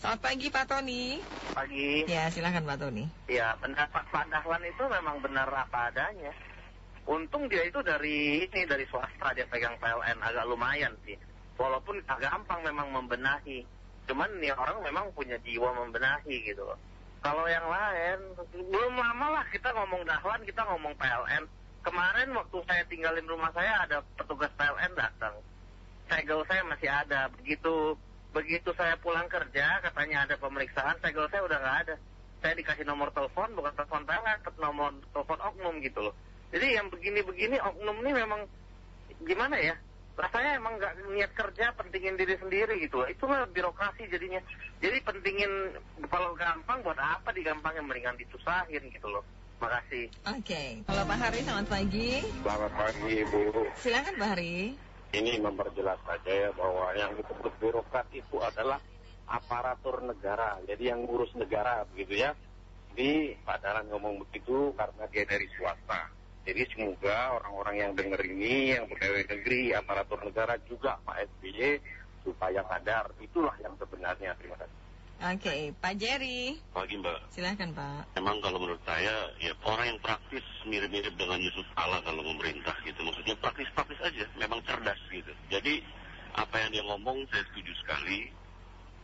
Selamat pagi Pak Tony. Pagi. Ya, silahkan Pak Tony. Ya, pendapat Pak Dahlan itu memang benar apa adanya. Untung dia itu dari ini dari swasta dia pegang PLN agak lumayan sih. Walaupun agak gampang memang membenahi. Cuman nih orang memang punya jiwa membenahi gitu loh. Kalau yang lain belum lama lah kita ngomong Dahlan, kita ngomong PLN. Kemarin waktu saya tinggalin rumah saya ada petugas PLN datang. Segel saya masih ada. Begitu begitu saya pulang kerja katanya ada pemeriksaan segel saya udah nggak ada. Saya dikasih nomor telepon bukan telepon tapi nomor telepon oknum gitu loh. Jadi yang begini-begini oknum ini memang gimana ya? Rasanya emang nggak niat kerja pentingin diri sendiri gitu loh. Itulah birokrasi jadinya. Jadi pentingin kalau gampang buat apa digampangin? Mendingan disusahin gitu loh. Makasih. Oke, kalau Pak Hari selamat pagi. Selamat pagi Bu. Silahkan Pak Hari. Ini memperjelas saja ya bahwa yang disebut birokrat itu adalah aparatur negara. Jadi yang ngurus negara begitu ya. Jadi Pak Dalan ngomong begitu karena dia dari swasta. Jadi semoga orang-orang yang dengar ini, yang pegawai negeri, aparatur negara juga Pak SBY supaya sadar. Itulah Oke, Pak Jerry. Pagi Mbak. Silahkan Pak. Memang kalau menurut saya ya orang yang praktis mirip-mirip dengan Yusuf Kala kalau memerintah gitu. Maksudnya praktis-praktis aja, memang cerdas gitu. Jadi apa yang dia ngomong saya setuju sekali.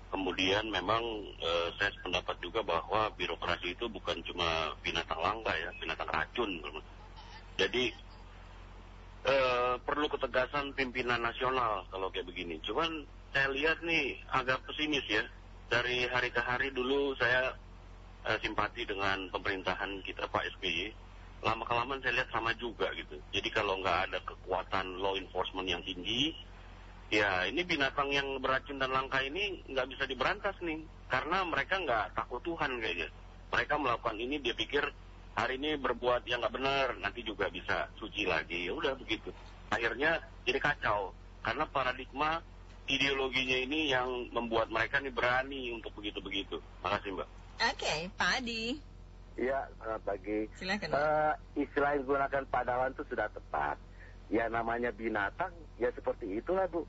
Kemudian memang eh, saya sependapat juga bahwa birokrasi itu bukan cuma binatang langka ya, binatang racun. Jadi eh, perlu ketegasan pimpinan nasional kalau kayak begini. Cuman saya lihat nih agak pesimis ya. Dari hari ke hari dulu saya eh, simpati dengan pemerintahan kita Pak SBY. Lama kelamaan saya lihat sama juga gitu. Jadi kalau nggak ada kekuatan law enforcement yang tinggi, ya ini binatang yang beracun dan langka ini nggak bisa diberantas nih. Karena mereka nggak takut Tuhan kayaknya. Mereka melakukan ini dia pikir hari ini berbuat yang nggak benar, nanti juga bisa suci lagi. Ya udah begitu. Akhirnya jadi kacau. Karena paradigma ideologinya ini yang membuat mereka nih berani untuk begitu-begitu. Makasih Mbak. Oke, Pak Adi. Iya, selamat pagi. Silakan. Eh, istilah yang digunakan padawan itu sudah tepat. Ya namanya binatang, ya seperti itulah Bu.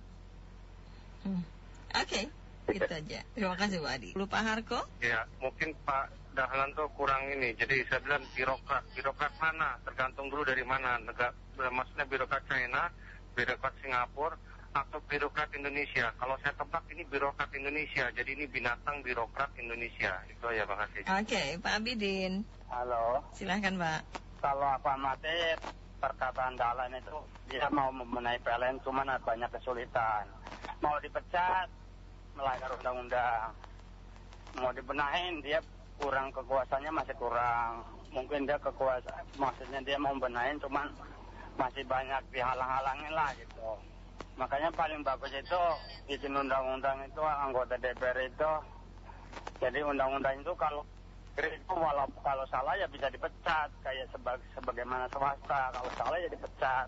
Hmm. Oke, itu aja. Terima kasih Pak Adi. Lupa Harko? Ya, mungkin Pak Dahlan tuh kurang ini. Jadi saya bilang birokrat. Birokrat mana? Tergantung dulu dari mana. Negara, maksudnya birokrat China, birokrat Singapura, atau birokrat Indonesia. Kalau saya tebak ini birokrat Indonesia. Jadi ini binatang birokrat Indonesia. Itu aja, Pak Kasih. Oke, Pak Abidin. Halo, Silahkan Pak. kalau aku amati perkataan Dahlan itu dia mau membenahi PLN cuman banyak kesulitan. Mau dipecat melanggar undang-undang. Mau dibenahin dia kurang kekuasaannya masih kurang. Mungkin dia kekuasaan maksudnya dia mau benahin cuman masih banyak dihalang-halangin lah gitu. Makanya paling bagus itu bikin undang-undang itu anggota DPR itu jadi undang-undang itu kalau itu walau kalau salah ya bisa dipecat kayak sebagai sebagaimana swasta kalau salah ya dipecat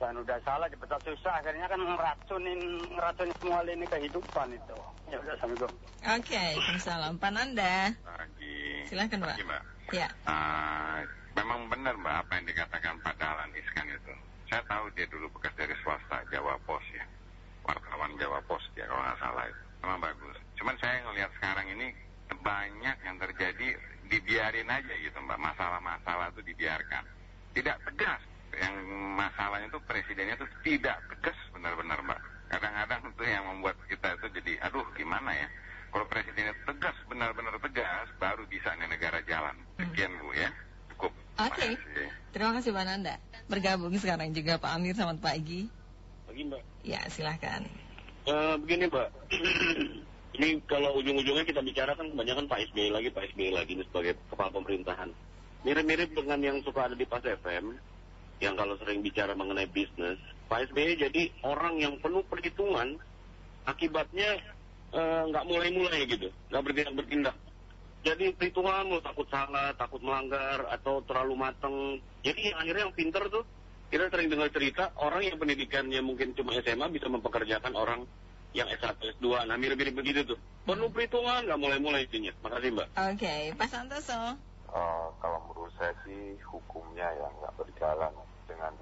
dan udah salah dipecat susah akhirnya kan ngeracunin ngeracunin semua lini kehidupan itu ya udah assalamualaikum Oke, Waalaikumsalam. Pak Nanda. Pagi. Silakan, Pak. Pagi, Mbak. Ya. Ah, memang benar Mbak apa yang dikatakan Pak itu. Saya tahu dia dulu bekas dari swasta Jawa Pos ya. Wartawan Jawa Pos ya kalau nggak salah itu. Memang bagus. Cuman saya ngelihat sekarang ini banyak yang terjadi dibiarin aja gitu Mbak. Masalah-masalah itu dibiarkan. Tidak tegas. Yang masalahnya itu presidennya itu tidak tegas benar-benar Mbak. Kadang-kadang itu yang membuat kita itu jadi aduh gimana ya. Kalau presidennya tegas, benar-benar tegas, baru bisa nih negara jalan. Sekian Bu ya. Cukup. Oke. Terima kasih. Terima kasih Pak Nanda. Bergabung sekarang juga Pak Amir. Selamat pagi. Pagi Mbak. Ya, silahkan. Eh, begini Pak, ini kalau ujung-ujungnya kita bicara kan kebanyakan Pak SBY lagi, Pak SBY lagi ini sebagai kepala pemerintahan. Mirip-mirip dengan yang suka ada di Pas FM, yang kalau sering bicara mengenai bisnis, Pak SBY jadi orang yang penuh perhitungan, akibatnya eh, nggak mulai-mulai gitu, nggak bertindak-bertindak. Jadi perhitungan lo takut salah, takut melanggar, atau terlalu mateng. Jadi yang akhirnya yang pinter tuh, kita sering dengar cerita orang yang pendidikannya mungkin cuma SMA bisa mempekerjakan orang yang S1, S2. Nah mirip-mirip begitu tuh. Penuh perhitungan, nggak mulai-mulai intinya. Makasih Mbak. Oke, Pak Santoso. Eh, kalau menurut saya sih hukumnya yang nggak berjalan dengan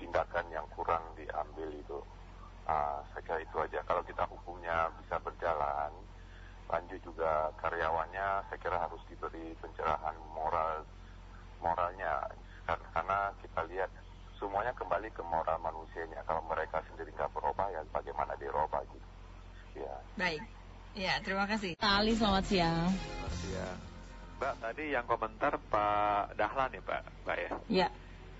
tindakan yang kurang diambil itu. Ah, saya kira itu aja. Kalau kita hukumnya bisa berjalan, Panji juga karyawannya saya kira harus diberi pencerahan moral moralnya Kar- karena kita lihat semuanya kembali ke moral manusianya kalau mereka sendiri nggak berubah ya bagaimana dirubah gitu ya Baik. Ya, terima kasih. Pak Ali, selamat siang. Ya. Mbak, tadi yang komentar Pak Dahlan ya, Pak, Mbak ya. Ya,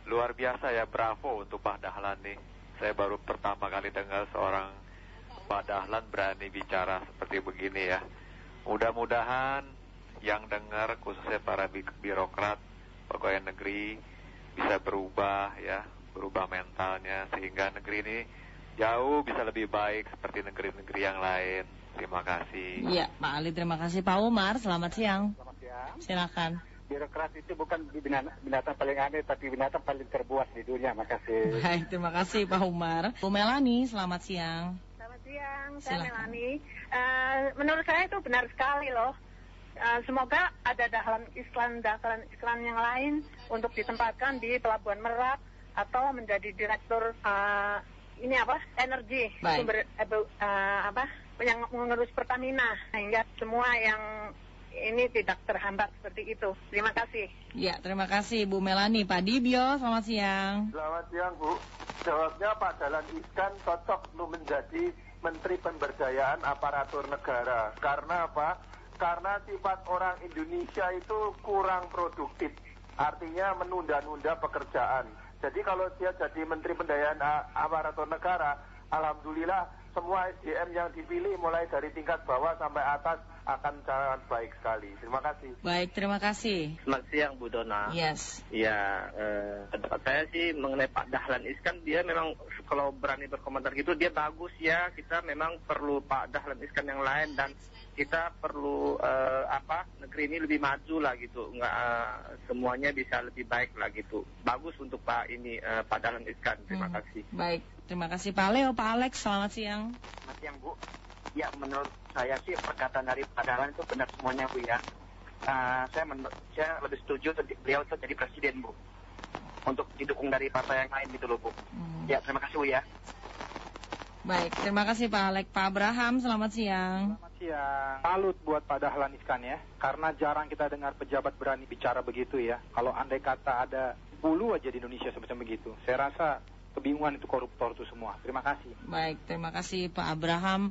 Luar biasa ya, bravo untuk Pak Dahlan nih. Saya baru pertama kali dengar seorang Pak Dahlan berani bicara seperti begini ya. Mudah-mudahan yang dengar khususnya para bi- birokrat pegawai negeri bisa berubah ya, berubah mentalnya sehingga negeri ini jauh bisa lebih baik seperti negeri-negeri yang lain. Terima kasih. iya Pak Ali, terima kasih. Pak Umar, selamat siang. Selamat siang. Silakan. Birokrat itu bukan binatang, binatang paling aneh, tapi binatang paling terbuas di dunia. Makasih. Baik, terima kasih Pak Umar. Bu Melani, selamat siang. Siang, saya Silakan. Melani. Eh, menurut saya itu benar sekali loh. Eh, semoga ada dahlan Islam dahlan Islam yang lain untuk ditempatkan di Pelabuhan Merak atau menjadi direktur eh, ini apa energi Baik. sumber eh, eh, apa yang mengurus Pertamina sehingga semua yang ini tidak terhambat seperti itu. Terima kasih. Ya, terima kasih Bu Melani. Pak Dibio, selamat siang. Selamat siang Bu. Jawabnya Pak Dalan Iskan cocok untuk menjadi Menteri Pemberdayaan Aparatur Negara. Karena apa? Karena sifat orang Indonesia itu kurang produktif. Artinya menunda-nunda pekerjaan. Jadi kalau dia jadi Menteri Pemberdayaan Aparatur Negara, Alhamdulillah semua SDM yang dipilih mulai dari tingkat bawah sampai atas akan sangat baik sekali. Terima kasih. Baik, terima kasih. Selamat siang Bu Dona. Yes. Ya, eh, pendapat saya sih mengenai Pak Dahlan Iskan dia memang kalau berani berkomentar gitu dia bagus ya. Kita memang perlu Pak Dahlan Iskan yang lain dan kita perlu eh, apa negeri ini lebih maju lah gitu. Nggak eh, semuanya bisa lebih baik lah gitu. Bagus untuk Pak ini eh, Pak Dahlan Iskan. Terima Hmm. kasih. Baik, terima kasih Pak Leo. Pak Alex, selamat siang. Selamat siang Bu. Ya menurut saya sih perkataan dari Pak Dahlan itu benar semuanya Bu ya. Ah, saya men- saya lebih setuju beliau itu jadi presiden Bu. Untuk didukung dari partai yang lain gitu loh Bu. Hmm. Ya terima kasih Bu ya. Baik, terima kasih Pak Alex. Pak Abraham, selamat siang. Selamat siang. Salut buat Pak Dahlan Iskan ya. Karena jarang kita dengar pejabat berani bicara begitu ya. Kalau andai kata ada 10 aja di Indonesia semacam begitu. Saya rasa kebingungan itu koruptor itu semua. Terima kasih. Baik, terima kasih Pak Abraham.